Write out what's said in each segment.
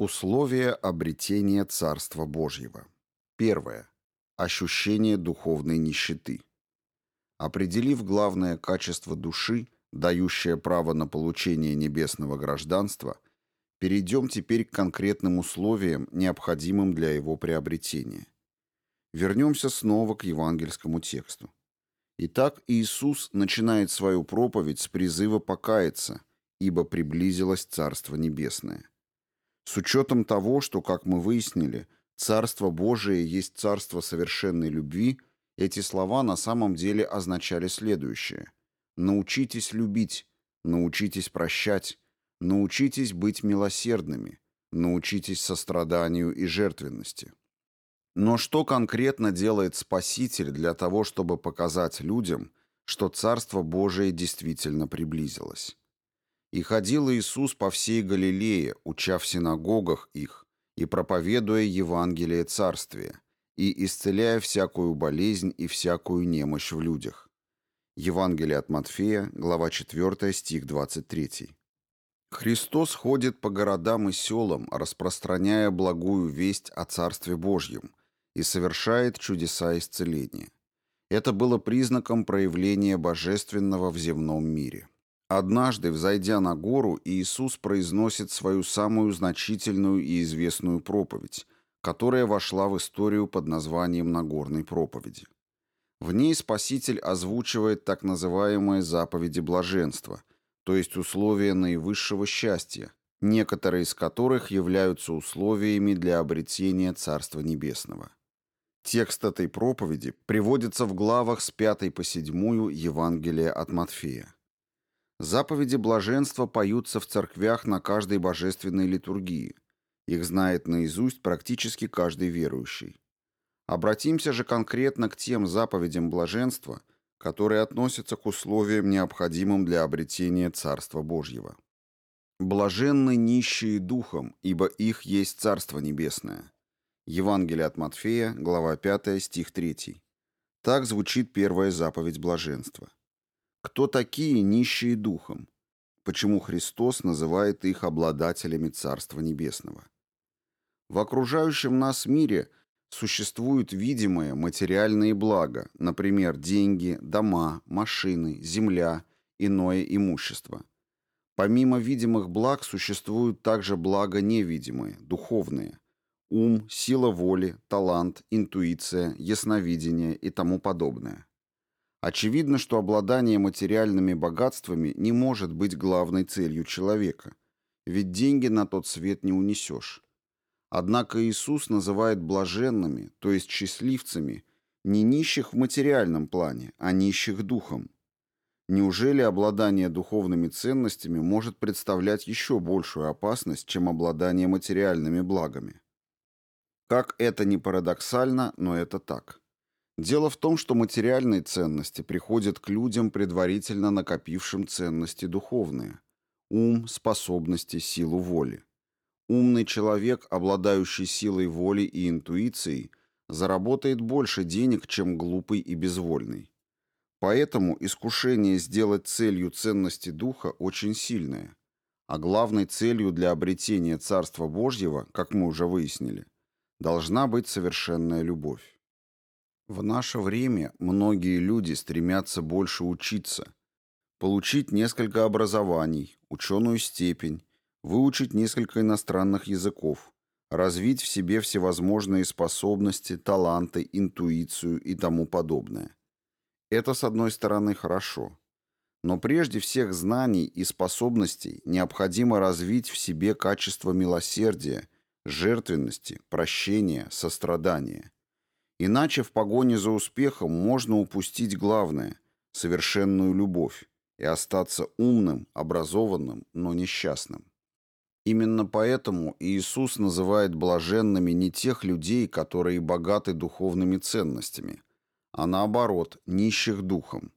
Условия обретения Царства Божьего. Первое. Ощущение духовной нищеты. Определив главное качество души, дающее право на получение небесного гражданства, перейдем теперь к конкретным условиям, необходимым для его приобретения. Вернемся снова к евангельскому тексту. Итак, Иисус начинает свою проповедь с призыва покаяться, ибо приблизилось Царство Небесное. С учетом того, что, как мы выяснили, Царство Божие есть Царство совершенной любви, эти слова на самом деле означали следующее. Научитесь любить, научитесь прощать, научитесь быть милосердными, научитесь состраданию и жертвенности. Но что конкретно делает Спаситель для того, чтобы показать людям, что Царство Божие действительно приблизилось? И ходил Иисус по всей Галилее, уча в синагогах их, и проповедуя Евангелие Царствия, и исцеляя всякую болезнь и всякую немощь в людях. Евангелие от Матфея, глава 4, стих 23. Христос ходит по городам и селам, распространяя благую весть о Царстве Божьем, и совершает чудеса исцеления. Это было признаком проявления божественного в земном мире. Однажды, взойдя на гору, Иисус произносит свою самую значительную и известную проповедь, которая вошла в историю под названием Нагорной проповеди. В ней Спаситель озвучивает так называемые заповеди блаженства, то есть условия наивысшего счастья, некоторые из которых являются условиями для обретения Царства Небесного. Текст этой проповеди приводится в главах с 5 по 7 Евангелия от Матфея. Заповеди блаженства поются в церквях на каждой божественной литургии. Их знает наизусть практически каждый верующий. Обратимся же конкретно к тем заповедям блаженства, которые относятся к условиям, необходимым для обретения Царства Божьего. «Блаженны нищие духом, ибо их есть Царство Небесное». Евангелие от Матфея, глава 5, стих 3. Так звучит первая заповедь блаженства. Кто такие нищие духом? Почему Христос называет их обладателями Царства Небесного? В окружающем нас мире существуют видимые материальные блага, например, деньги, дома, машины, земля, иное имущество. Помимо видимых благ существуют также блага невидимые, духовные – ум, сила воли, талант, интуиция, ясновидение и тому подобное. Очевидно, что обладание материальными богатствами не может быть главной целью человека, ведь деньги на тот свет не унесешь. Однако Иисус называет блаженными, то есть счастливцами, не нищих в материальном плане, а нищих духом. Неужели обладание духовными ценностями может представлять еще большую опасность, чем обладание материальными благами? Как это ни парадоксально, но это так. Дело в том, что материальные ценности приходят к людям, предварительно накопившим ценности духовные. Ум, способности, силу воли. Умный человек, обладающий силой воли и интуицией, заработает больше денег, чем глупый и безвольный. Поэтому искушение сделать целью ценности духа очень сильное. А главной целью для обретения Царства Божьего, как мы уже выяснили, должна быть совершенная любовь. В наше время многие люди стремятся больше учиться, получить несколько образований, ученую степень, выучить несколько иностранных языков, развить в себе всевозможные способности, таланты, интуицию и тому подобное. Это, с одной стороны, хорошо. Но прежде всех знаний и способностей необходимо развить в себе качество милосердия, жертвенности, прощения, сострадания – Иначе в погоне за успехом можно упустить главное – совершенную любовь и остаться умным, образованным, но несчастным. Именно поэтому Иисус называет блаженными не тех людей, которые богаты духовными ценностями, а наоборот, нищих духом.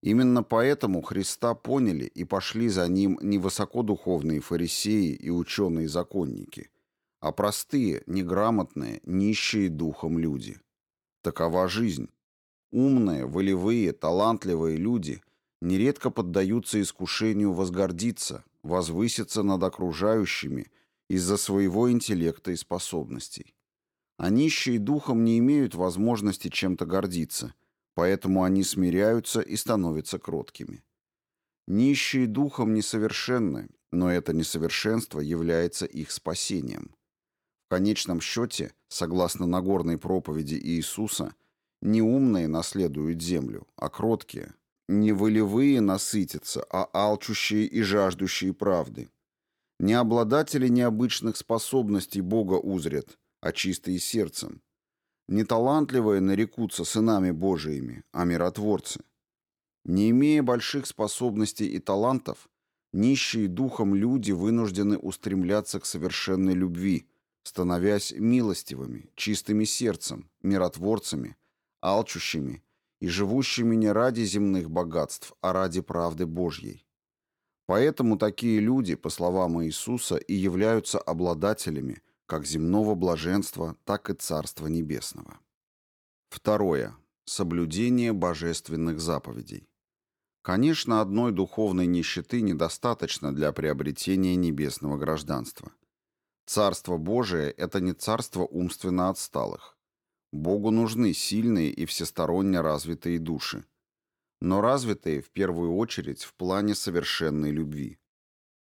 Именно поэтому Христа поняли и пошли за Ним не высокодуховные фарисеи и ученые-законники, а простые, неграмотные, нищие духом люди. Такова жизнь. Умные, волевые, талантливые люди нередко поддаются искушению возгордиться, возвыситься над окружающими из-за своего интеллекта и способностей. А нищие духом не имеют возможности чем-то гордиться, поэтому они смиряются и становятся кроткими. Нищие духом несовершенны, но это несовершенство является их спасением. В конечном счете, согласно Нагорной проповеди Иисуса, не умные наследуют землю, а кроткие. Не волевые насытятся, а алчущие и жаждущие правды. Не обладатели необычных способностей Бога узрят, а чистые сердцем. Не талантливые нарекутся сынами Божиими, а миротворцы. Не имея больших способностей и талантов, нищие духом люди вынуждены устремляться к совершенной любви, становясь милостивыми, чистыми сердцем, миротворцами, алчущими и живущими не ради земных богатств, а ради правды Божьей. Поэтому такие люди, по словам Иисуса, и являются обладателями как земного блаженства, так и Царства Небесного. Второе. Соблюдение божественных заповедей. Конечно, одной духовной нищеты недостаточно для приобретения небесного гражданства. Царство Божие – это не царство умственно отсталых. Богу нужны сильные и всесторонне развитые души. Но развитые, в первую очередь, в плане совершенной любви.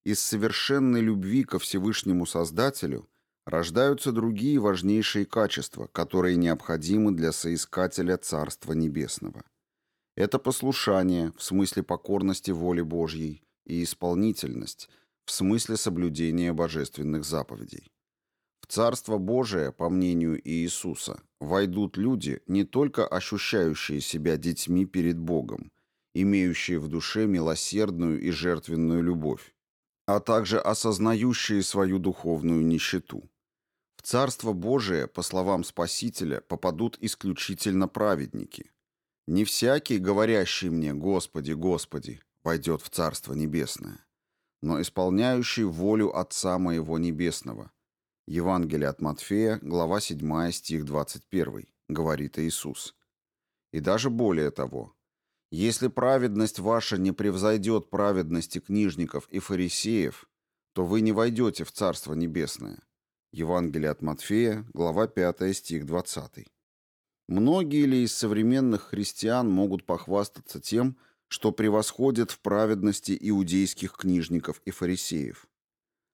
Из совершенной любви ко Всевышнему Создателю рождаются другие важнейшие качества, которые необходимы для соискателя Царства Небесного – это послушание в смысле покорности воле Божьей и исполнительность в смысле соблюдения божественных заповедей. В Царство Божие, по мнению Иисуса, войдут люди, не только ощущающие себя детьми перед Богом, имеющие в душе милосердную и жертвенную любовь, а также осознающие свою духовную нищету. В Царство Божие, по словам Спасителя, попадут исключительно праведники, не всякий, говорящий мне «Господи, Господи», войдет в Царство Небесное, но исполняющий волю Отца Моего Небесного. Евангелие от Матфея, глава 7, стих 21, говорит Иисус. И даже более того, если праведность ваша не превзойдет праведности книжников и фарисеев, то вы не войдете в Царство Небесное. Евангелие от Матфея, глава 5, стих 20. Многие ли из современных христиан могут похвастаться тем, что превосходят в праведности иудейских книжников и фарисеев?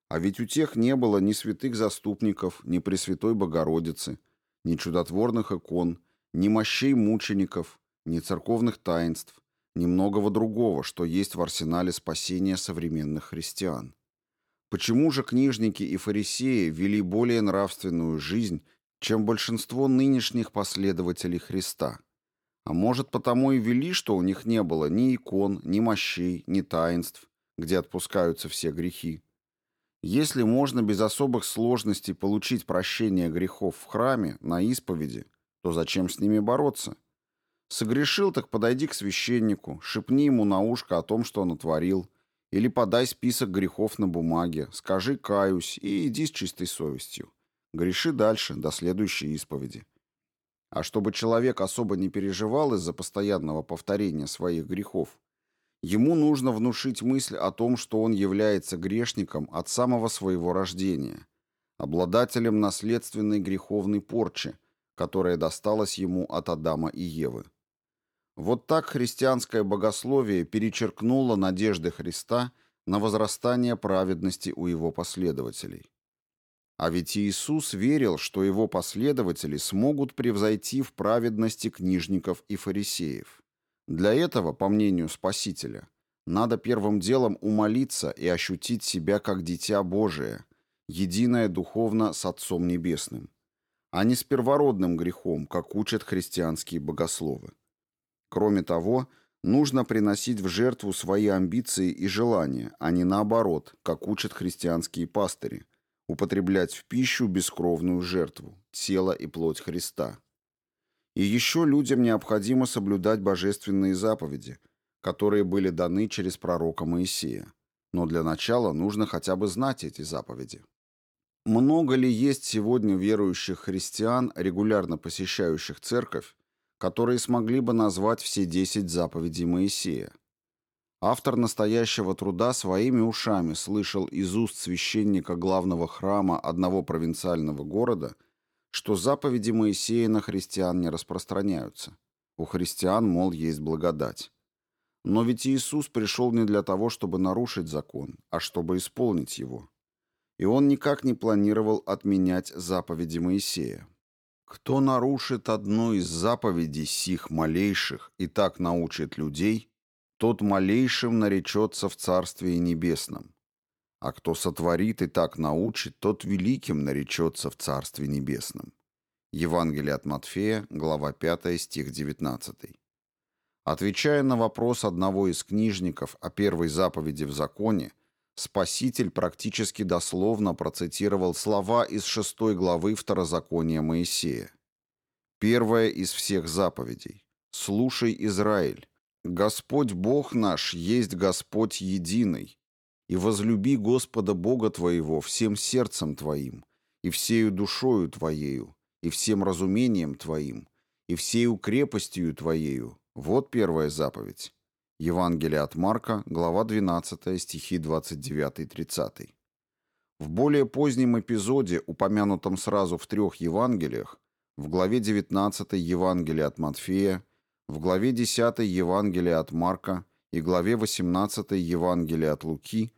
А ведь у тех не было ни святых заступников, ни Пресвятой Богородицы, ни чудотворных икон, ни мощей мучеников, ни церковных таинств, ни многого другого, что есть в арсенале спасения современных христиан. Почему же книжники и фарисеи вели более нравственную жизнь чем большинство нынешних последователей Христа. А может, потому и вели, что у них не было ни икон, ни мощей, ни таинств, где отпускаются все грехи. Если можно без особых сложностей получить прощение грехов в храме, на исповеди, то зачем с ними бороться? Согрешил, так подойди к священнику, шепни ему на ушко о том, что он натворил, или подай список грехов на бумаге, скажи «каюсь» и иди с чистой совестью. Греши дальше, до следующей исповеди. А чтобы человек особо не переживал из-за постоянного повторения своих грехов, ему нужно внушить мысль о том, что он является грешником от самого своего рождения, обладателем наследственной греховной порчи, которая досталась ему от Адама и Евы. Вот так христианское богословие перечеркнуло надежды Христа на возрастание праведности у его последователей. А ведь Иисус верил, что его последователи смогут превзойти в праведности книжников и фарисеев. Для этого, по мнению Спасителя, надо первым делом умолиться и ощутить себя как дитя Божие, единое духовно с Отцом Небесным, а не с первородным грехом, как учат христианские богословы. Кроме того, нужно приносить в жертву свои амбиции и желания, а не наоборот, как учат христианские пастыри, употреблять в пищу бескровную жертву, тело и плоть Христа. И еще людям необходимо соблюдать божественные заповеди, которые были даны через пророка Моисея. Но для начала нужно хотя бы знать эти заповеди. Много ли есть сегодня верующих христиан, регулярно посещающих церковь, которые смогли бы назвать все десять заповедей Моисея? Автор настоящего труда своими ушами слышал из уст священника главного храма одного провинциального города, что заповеди Моисея на христиан не распространяются. У христиан, мол, есть благодать. Но ведь Иисус пришел не для того, чтобы нарушить закон, а чтобы исполнить его. И он никак не планировал отменять заповеди Моисея. Кто нарушит одну из заповедей сих малейших и так научит людей, тот малейшим наречется в Царстве Небесном. А кто сотворит и так научит, тот великим наречется в Царстве Небесном. Евангелие от Матфея, глава 5, стих 19. Отвечая на вопрос одного из книжников о первой заповеди в законе, Спаситель практически дословно процитировал слова из шестой главы Второзакония Моисея. Первая из всех заповедей. «Слушай, Израиль, Господь Бог наш есть Господь единый, и возлюби Господа Бога твоего всем сердцем твоим, и всею душою твоею, и всем разумением твоим, и всею крепостью твоею. Вот первая заповедь. Евангелие от Марка, глава 12, стихи 29-30. В более позднем эпизоде, упомянутом сразу в трех Евангелиях, в главе 19 Евангелия от Матфея, в главе 10 Евангелия от Марка и главе 18 Евангелия от Луки,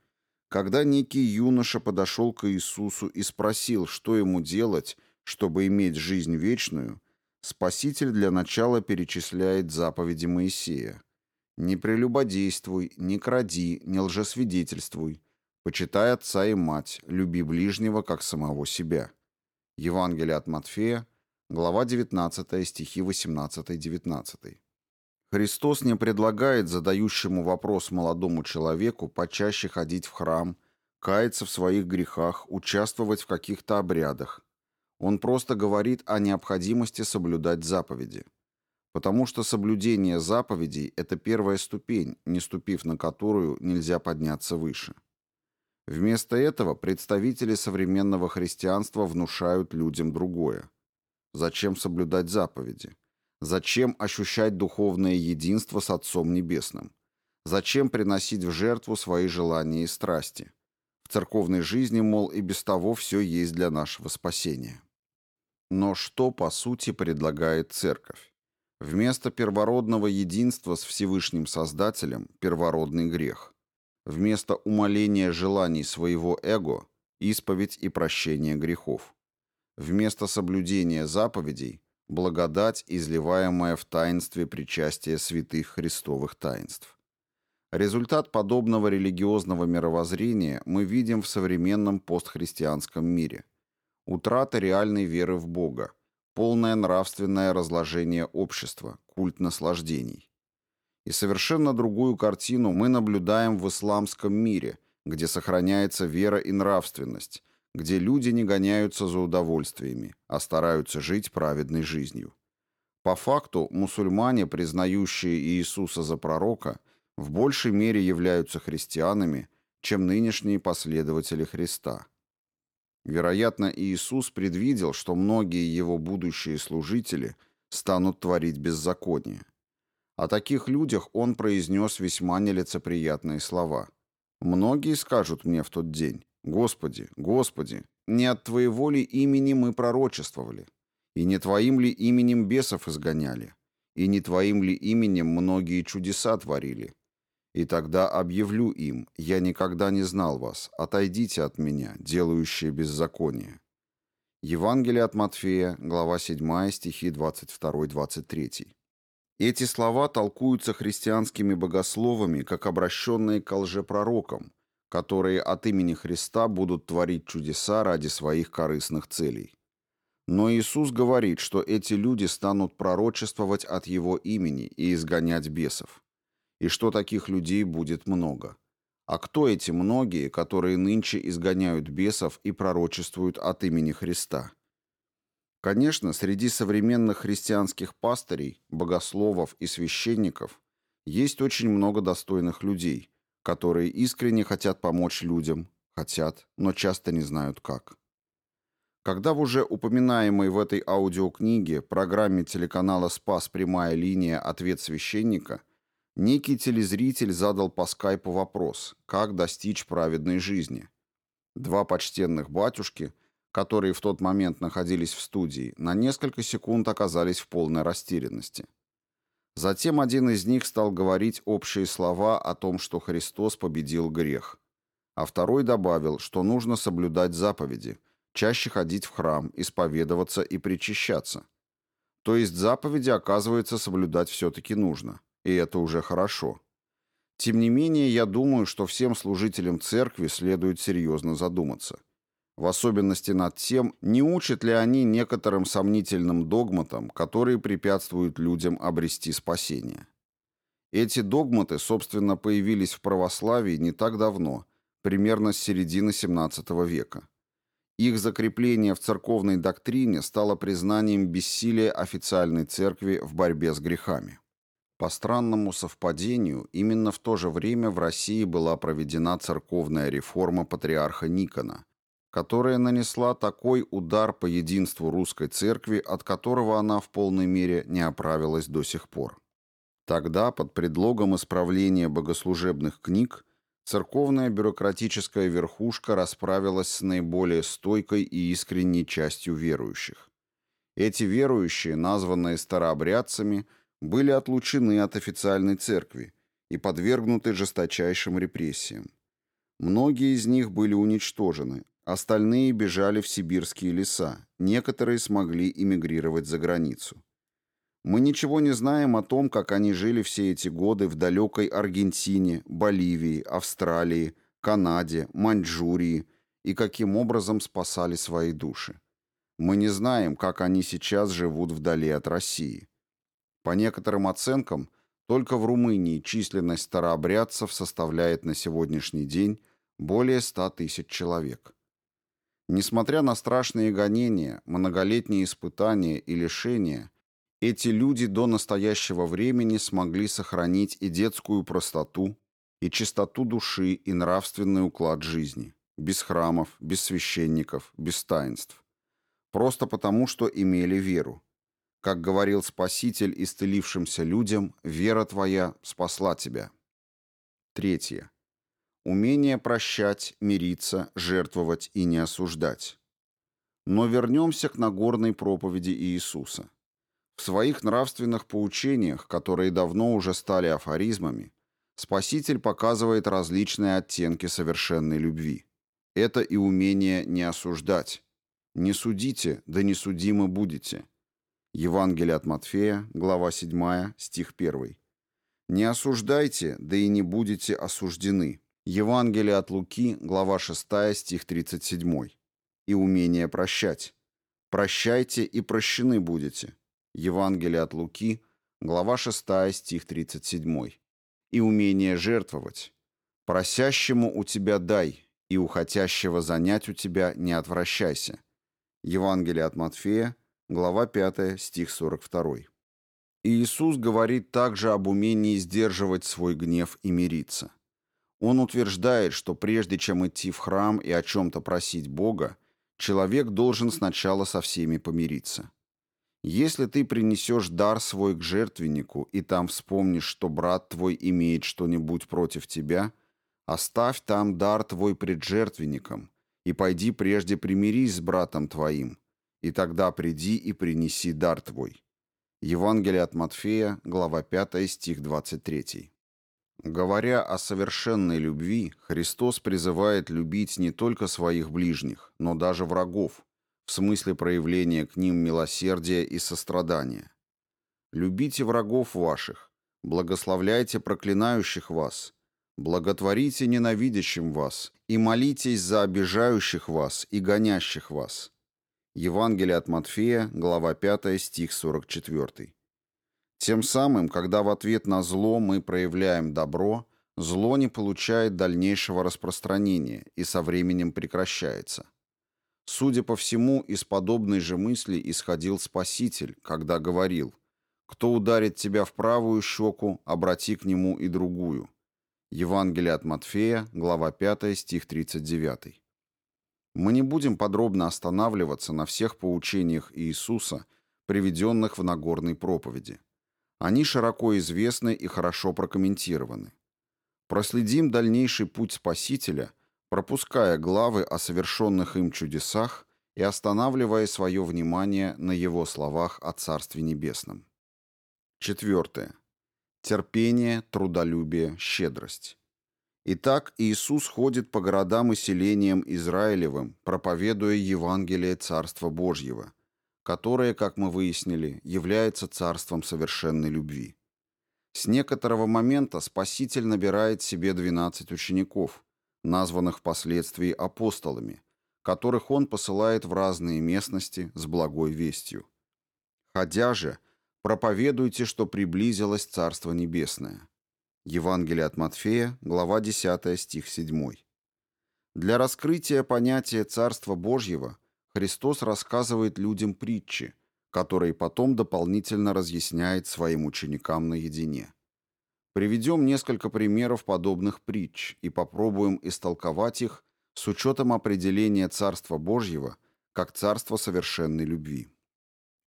когда некий юноша подошел к Иисусу и спросил, что ему делать, чтобы иметь жизнь вечную, Спаситель для начала перечисляет заповеди Моисея. «Не прелюбодействуй, не кради, не лжесвидетельствуй, почитай отца и мать, люби ближнего, как самого себя». Евангелие от Матфея, глава 19, стихи 18-19. Христос не предлагает задающему вопрос молодому человеку почаще ходить в храм, каяться в своих грехах, участвовать в каких-то обрядах. Он просто говорит о необходимости соблюдать заповеди. Потому что соблюдение заповедей – это первая ступень, не ступив на которую нельзя подняться выше. Вместо этого представители современного христианства внушают людям другое. Зачем соблюдать заповеди? Зачем ощущать духовное единство с Отцом Небесным? Зачем приносить в жертву свои желания и страсти? В церковной жизни, мол, и без того все есть для нашего спасения. Но что, по сути, предлагает церковь? Вместо первородного единства с Всевышним Создателем – первородный грех. Вместо умоления желаний своего эго – исповедь и прощение грехов. Вместо соблюдения заповедей благодать, изливаемая в таинстве причастия святых христовых таинств. Результат подобного религиозного мировоззрения мы видим в современном постхристианском мире. Утрата реальной веры в Бога, полное нравственное разложение общества, культ наслаждений. И совершенно другую картину мы наблюдаем в исламском мире, где сохраняется вера и нравственность, где люди не гоняются за удовольствиями, а стараются жить праведной жизнью. По факту, мусульмане, признающие Иисуса за пророка, в большей мере являются христианами, чем нынешние последователи Христа. Вероятно, Иисус предвидел, что многие его будущие служители станут творить беззаконие. О таких людях он произнес весьма нелицеприятные слова. «Многие скажут мне в тот день, Господи, Господи, не от Твоего ли имени мы пророчествовали? И не Твоим ли именем бесов изгоняли? И не Твоим ли именем многие чудеса творили? И тогда объявлю им, я никогда не знал вас, отойдите от меня, делающие беззаконие. Евангелие от Матфея, глава 7, стихи 22-23. Эти слова толкуются христианскими богословами как обращенные к лжепророкам, которые от имени Христа будут творить чудеса ради своих корыстных целей. Но Иисус говорит, что эти люди станут пророчествовать от Его имени и изгонять бесов. И что таких людей будет много. А кто эти многие, которые нынче изгоняют бесов и пророчествуют от имени Христа? Конечно, среди современных христианских пастырей, богословов и священников есть очень много достойных людей, которые искренне хотят помочь людям, хотят, но часто не знают как. Когда в уже упоминаемой в этой аудиокниге программе телеканала «Спас. Прямая линия. Ответ священника» некий телезритель задал по скайпу вопрос, как достичь праведной жизни. Два почтенных батюшки, которые в тот момент находились в студии, на несколько секунд оказались в полной растерянности. Затем один из них стал говорить общие слова о том, что Христос победил грех. А второй добавил, что нужно соблюдать заповеди, чаще ходить в храм, исповедоваться и причащаться. То есть заповеди, оказывается, соблюдать все-таки нужно. И это уже хорошо. Тем не менее, я думаю, что всем служителям церкви следует серьезно задуматься. В особенности над тем, не учат ли они некоторым сомнительным догматам, которые препятствуют людям обрести спасение. Эти догматы, собственно, появились в православии не так давно, примерно с середины XVII века. Их закрепление в церковной доктрине стало признанием бессилия официальной церкви в борьбе с грехами. По странному совпадению, именно в то же время в России была проведена церковная реформа патриарха Никона, которая нанесла такой удар по единству русской церкви, от которого она в полной мере не оправилась до сих пор. Тогда, под предлогом исправления богослужебных книг, церковная бюрократическая верхушка расправилась с наиболее стойкой и искренней частью верующих. Эти верующие, названные старообрядцами – были отлучены от официальной церкви и подвергнуты жесточайшим репрессиям. Многие из них были уничтожены, остальные бежали в сибирские леса, некоторые смогли эмигрировать за границу. Мы ничего не знаем о том, как они жили все эти годы в далекой Аргентине, Боливии, Австралии, Канаде, Маньчжурии и каким образом спасали свои души. Мы не знаем, как они сейчас живут вдали от России. По некоторым оценкам, только в Румынии численность старообрядцев составляет на сегодняшний день более 100 тысяч человек. Несмотря на страшные гонения, многолетние испытания и лишения, эти люди до настоящего времени смогли сохранить и детскую простоту, и чистоту души, и нравственный уклад жизни, без храмов, без священников, без таинств. Просто потому, что имели веру, как говорил Спаситель исцелившимся людям, вера твоя спасла тебя. Третье. Умение прощать, мириться, жертвовать и не осуждать. Но вернемся к Нагорной проповеди Иисуса. В своих нравственных поучениях, которые давно уже стали афоризмами, Спаситель показывает различные оттенки совершенной любви. Это и умение не осуждать. «Не судите, да не судимы будете», Евангелие от Матфея, глава 7, стих 1. «Не осуждайте, да и не будете осуждены». Евангелие от Луки, глава 6, стих 37. «И умение прощать. Прощайте, и прощены будете». Евангелие от Луки, глава 6, стих 37. «И умение жертвовать. Просящему у тебя дай, и у хотящего занять у тебя не отвращайся». Евангелие от Матфея, глава 5, стих 42. И Иисус говорит также об умении сдерживать свой гнев и мириться. Он утверждает, что прежде чем идти в храм и о чем-то просить Бога, человек должен сначала со всеми помириться. Если ты принесешь дар свой к жертвеннику и там вспомнишь, что брат твой имеет что-нибудь против тебя, оставь там дар твой пред жертвенником и пойди прежде примирись с братом твоим, и тогда приди и принеси дар твой». Евангелие от Матфея, глава 5, стих 23. Говоря о совершенной любви, Христос призывает любить не только своих ближних, но даже врагов, в смысле проявления к ним милосердия и сострадания. «Любите врагов ваших, благословляйте проклинающих вас, благотворите ненавидящим вас и молитесь за обижающих вас и гонящих вас, Евангелие от Матфея, глава 5, стих 44. Тем самым, когда в ответ на зло мы проявляем добро, зло не получает дальнейшего распространения и со временем прекращается. Судя по всему, из подобной же мысли исходил Спаситель, когда говорил «Кто ударит тебя в правую щеку, обрати к нему и другую». Евангелие от Матфея, глава 5, стих 39. Мы не будем подробно останавливаться на всех поучениях Иисуса, приведенных в Нагорной проповеди. Они широко известны и хорошо прокомментированы. Проследим дальнейший путь Спасителя, пропуская главы о совершенных им чудесах и останавливая свое внимание на его словах о Царстве Небесном. Четвертое. Терпение, трудолюбие, щедрость. Итак, Иисус ходит по городам и селениям Израилевым, проповедуя Евангелие Царства Божьего, которое, как мы выяснили, является царством совершенной любви. С некоторого момента Спаситель набирает себе 12 учеников, названных впоследствии апостолами, которых он посылает в разные местности с благой вестью. Ходя же, Проповедуйте, что приблизилось Царство Небесное. Евангелие от Матфея, глава 10, стих 7. Для раскрытия понятия Царства Божьего Христос рассказывает людям притчи, которые потом дополнительно разъясняет своим ученикам наедине. Приведем несколько примеров подобных притч и попробуем истолковать их с учетом определения Царства Божьего как Царство совершенной любви.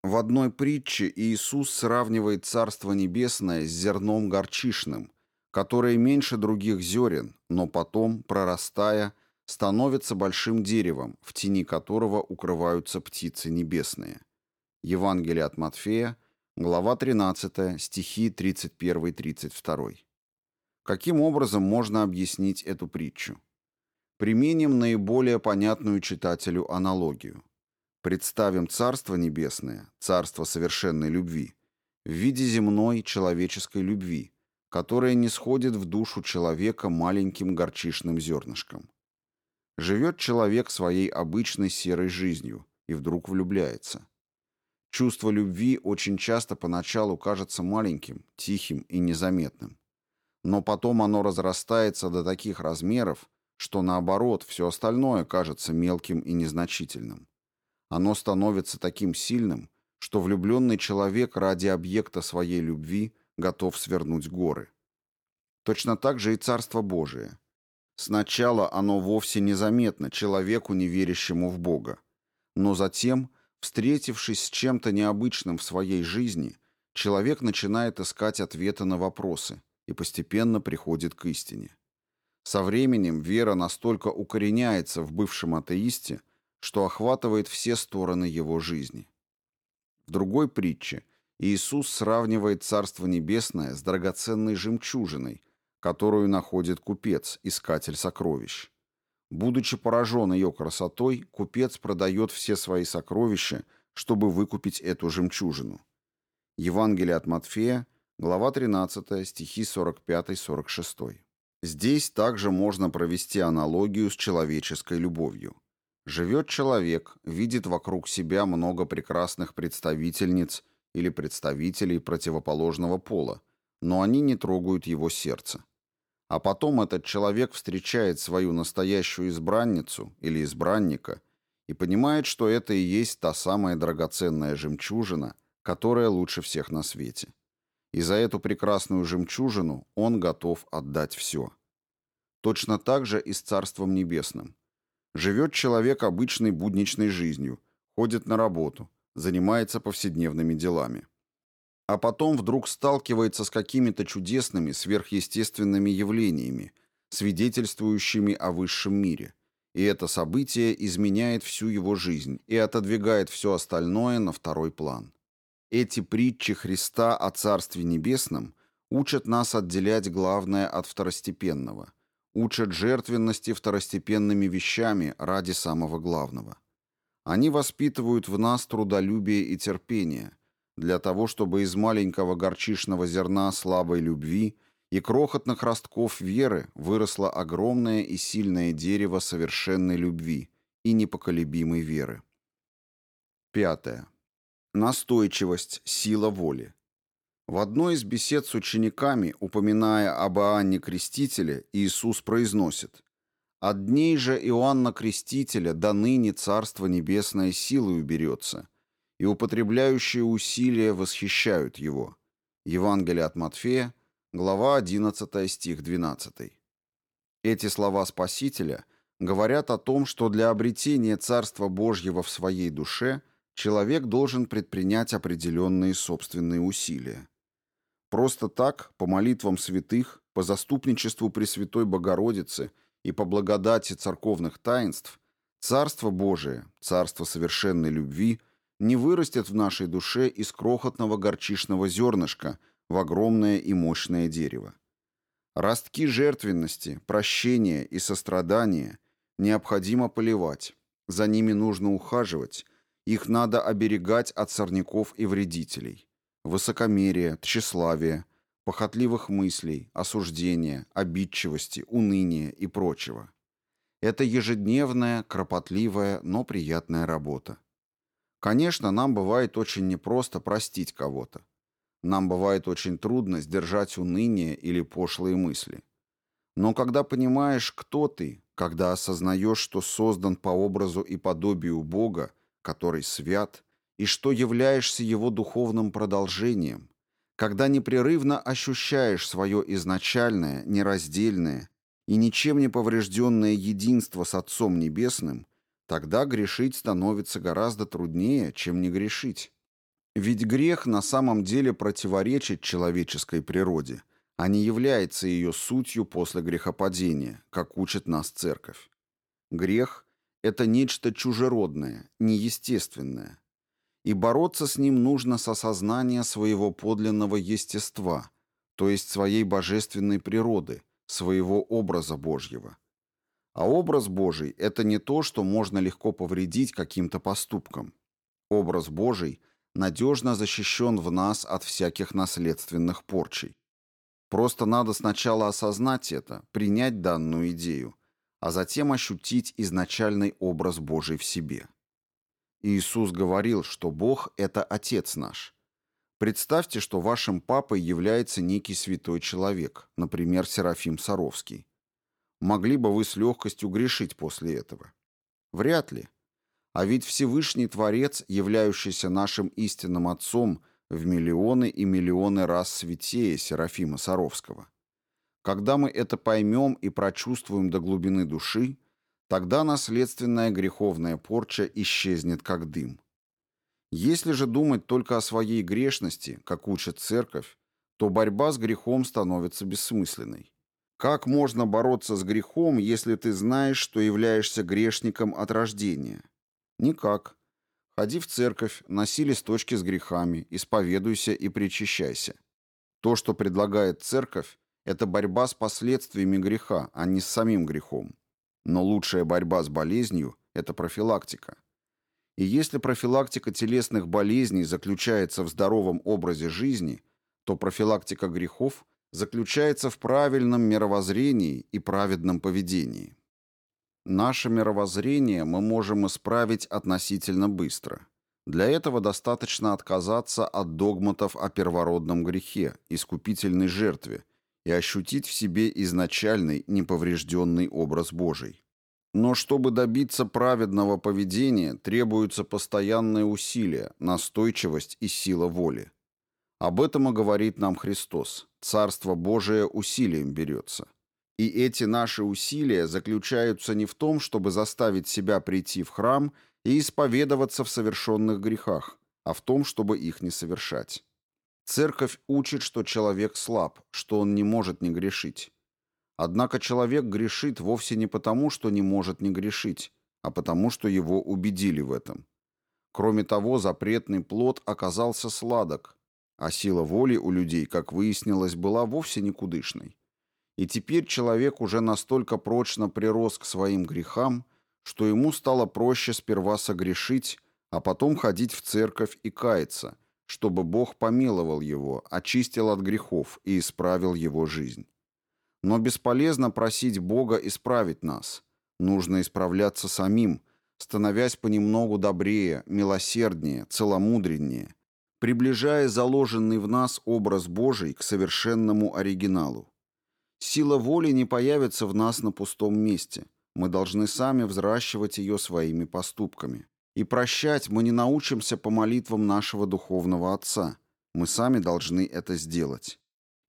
В одной притче Иисус сравнивает Царство Небесное с зерном горчишным, которое меньше других зерен, но потом, прорастая, становится большим деревом, в тени которого укрываются птицы небесные. Евангелие от Матфея, глава 13, стихи 31-32. Каким образом можно объяснить эту притчу? Применим наиболее понятную читателю аналогию. Представим Царство Небесное, Царство совершенной любви, в виде земной человеческой любви, которая не сходит в душу человека маленьким горчишным зернышком. Живет человек своей обычной серой жизнью и вдруг влюбляется. Чувство любви очень часто поначалу кажется маленьким, тихим и незаметным. Но потом оно разрастается до таких размеров, что наоборот все остальное кажется мелким и незначительным. Оно становится таким сильным, что влюбленный человек ради объекта своей любви готов свернуть горы. Точно так же и Царство Божие. Сначала оно вовсе незаметно человеку, не верящему в Бога. Но затем, встретившись с чем-то необычным в своей жизни, человек начинает искать ответы на вопросы и постепенно приходит к истине. Со временем вера настолько укореняется в бывшем атеисте, что охватывает все стороны его жизни. В другой притче Иисус сравнивает Царство Небесное с драгоценной жемчужиной, которую находит купец, искатель сокровищ. Будучи поражен ее красотой, купец продает все свои сокровища, чтобы выкупить эту жемчужину. Евангелие от Матфея, глава 13, стихи 45-46. Здесь также можно провести аналогию с человеческой любовью. Живет человек, видит вокруг себя много прекрасных представительниц или представителей противоположного пола, но они не трогают его сердце. А потом этот человек встречает свою настоящую избранницу или избранника и понимает, что это и есть та самая драгоценная жемчужина, которая лучше всех на свете. И за эту прекрасную жемчужину он готов отдать все. Точно так же и с Царством Небесным. Живет человек обычной будничной жизнью, ходит на работу, занимается повседневными делами. А потом вдруг сталкивается с какими-то чудесными сверхъестественными явлениями, свидетельствующими о высшем мире. И это событие изменяет всю его жизнь и отодвигает все остальное на второй план. Эти притчи Христа о Царстве Небесном учат нас отделять главное от второстепенного – учат жертвенности второстепенными вещами ради самого главного. Они воспитывают в нас трудолюбие и терпение, для того, чтобы из маленького горчишного зерна слабой любви и крохотных ростков веры выросло огромное и сильное дерево совершенной любви и непоколебимой веры. Пятое. Настойчивость, сила воли. В одной из бесед с учениками, упоминая об Иоанне Крестителе, Иисус произносит «От дней же Иоанна Крестителя до ныне Царство Небесное силой уберется, и употребляющие усилия восхищают его». Евангелие от Матфея, глава 11, стих 12. Эти слова Спасителя говорят о том, что для обретения Царства Божьего в своей душе человек должен предпринять определенные собственные усилия. Просто так, по молитвам святых, по заступничеству Пресвятой Богородицы и по благодати церковных таинств, Царство Божие, Царство совершенной любви, не вырастет в нашей душе из крохотного горчишного зернышка в огромное и мощное дерево. Ростки жертвенности, прощения и сострадания необходимо поливать, за ними нужно ухаживать, их надо оберегать от сорняков и вредителей. Высокомерие, тщеславие, похотливых мыслей, осуждения, обидчивости, уныния и прочего. Это ежедневная, кропотливая, но приятная работа. Конечно, нам бывает очень непросто простить кого-то. Нам бывает очень трудно сдержать уныние или пошлые мысли. Но когда понимаешь, кто ты, когда осознаешь, что создан по образу и подобию Бога, который свят, и что являешься его духовным продолжением, когда непрерывно ощущаешь свое изначальное, нераздельное и ничем не поврежденное единство с Отцом Небесным, тогда грешить становится гораздо труднее, чем не грешить. Ведь грех на самом деле противоречит человеческой природе, а не является ее сутью после грехопадения, как учит нас Церковь. Грех – это нечто чужеродное, неестественное, и бороться с ним нужно с осознания своего подлинного естества, то есть своей божественной природы, своего образа Божьего. А образ Божий – это не то, что можно легко повредить каким-то поступком. Образ Божий надежно защищен в нас от всяких наследственных порчей. Просто надо сначала осознать это, принять данную идею, а затем ощутить изначальный образ Божий в себе. Иисус говорил, что Бог – это Отец наш. Представьте, что вашим папой является некий святой человек, например, Серафим Саровский. Могли бы вы с легкостью грешить после этого? Вряд ли. А ведь Всевышний Творец, являющийся нашим истинным Отцом, в миллионы и миллионы раз святее Серафима Саровского. Когда мы это поймем и прочувствуем до глубины души, Тогда наследственная греховная порча исчезнет как дым. Если же думать только о своей грешности, как учит церковь, то борьба с грехом становится бессмысленной. Как можно бороться с грехом, если ты знаешь, что являешься грешником от рождения? Никак. Ходи в церковь, носи листочки с грехами, исповедуйся и причащайся. То, что предлагает церковь, это борьба с последствиями греха, а не с самим грехом. Но лучшая борьба с болезнью – это профилактика. И если профилактика телесных болезней заключается в здоровом образе жизни, то профилактика грехов заключается в правильном мировоззрении и праведном поведении. Наше мировоззрение мы можем исправить относительно быстро. Для этого достаточно отказаться от догматов о первородном грехе, искупительной жертве – и ощутить в себе изначальный неповрежденный образ Божий. Но чтобы добиться праведного поведения, требуются постоянные усилия, настойчивость и сила воли. Об этом и говорит нам Христос. Царство Божие усилием берется. И эти наши усилия заключаются не в том, чтобы заставить себя прийти в храм и исповедоваться в совершенных грехах, а в том, чтобы их не совершать. Церковь учит, что человек слаб, что он не может не грешить. Однако человек грешит вовсе не потому, что не может не грешить, а потому, что его убедили в этом. Кроме того, запретный плод оказался сладок, а сила воли у людей, как выяснилось, была вовсе никудышной. И теперь человек уже настолько прочно прирос к своим грехам, что ему стало проще сперва согрешить, а потом ходить в церковь и каяться – чтобы Бог помиловал его, очистил от грехов и исправил его жизнь. Но бесполезно просить Бога исправить нас. Нужно исправляться самим, становясь понемногу добрее, милосерднее, целомудреннее, приближая заложенный в нас образ Божий к совершенному оригиналу. Сила воли не появится в нас на пустом месте. Мы должны сами взращивать ее своими поступками. И прощать мы не научимся по молитвам нашего духовного Отца. Мы сами должны это сделать.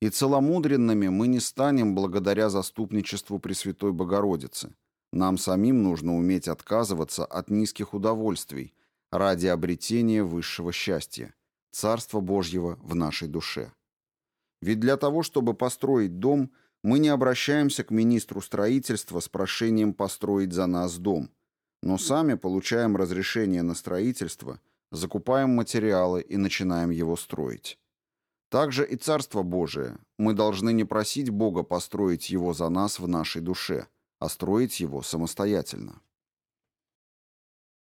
И целомудренными мы не станем благодаря заступничеству Пресвятой Богородицы. Нам самим нужно уметь отказываться от низких удовольствий ради обретения высшего счастья, Царства Божьего в нашей душе. Ведь для того, чтобы построить дом, мы не обращаемся к министру строительства с прошением построить за нас дом, но сами получаем разрешение на строительство, закупаем материалы и начинаем его строить. Также и Царство Божие. Мы должны не просить Бога построить его за нас в нашей душе, а строить его самостоятельно.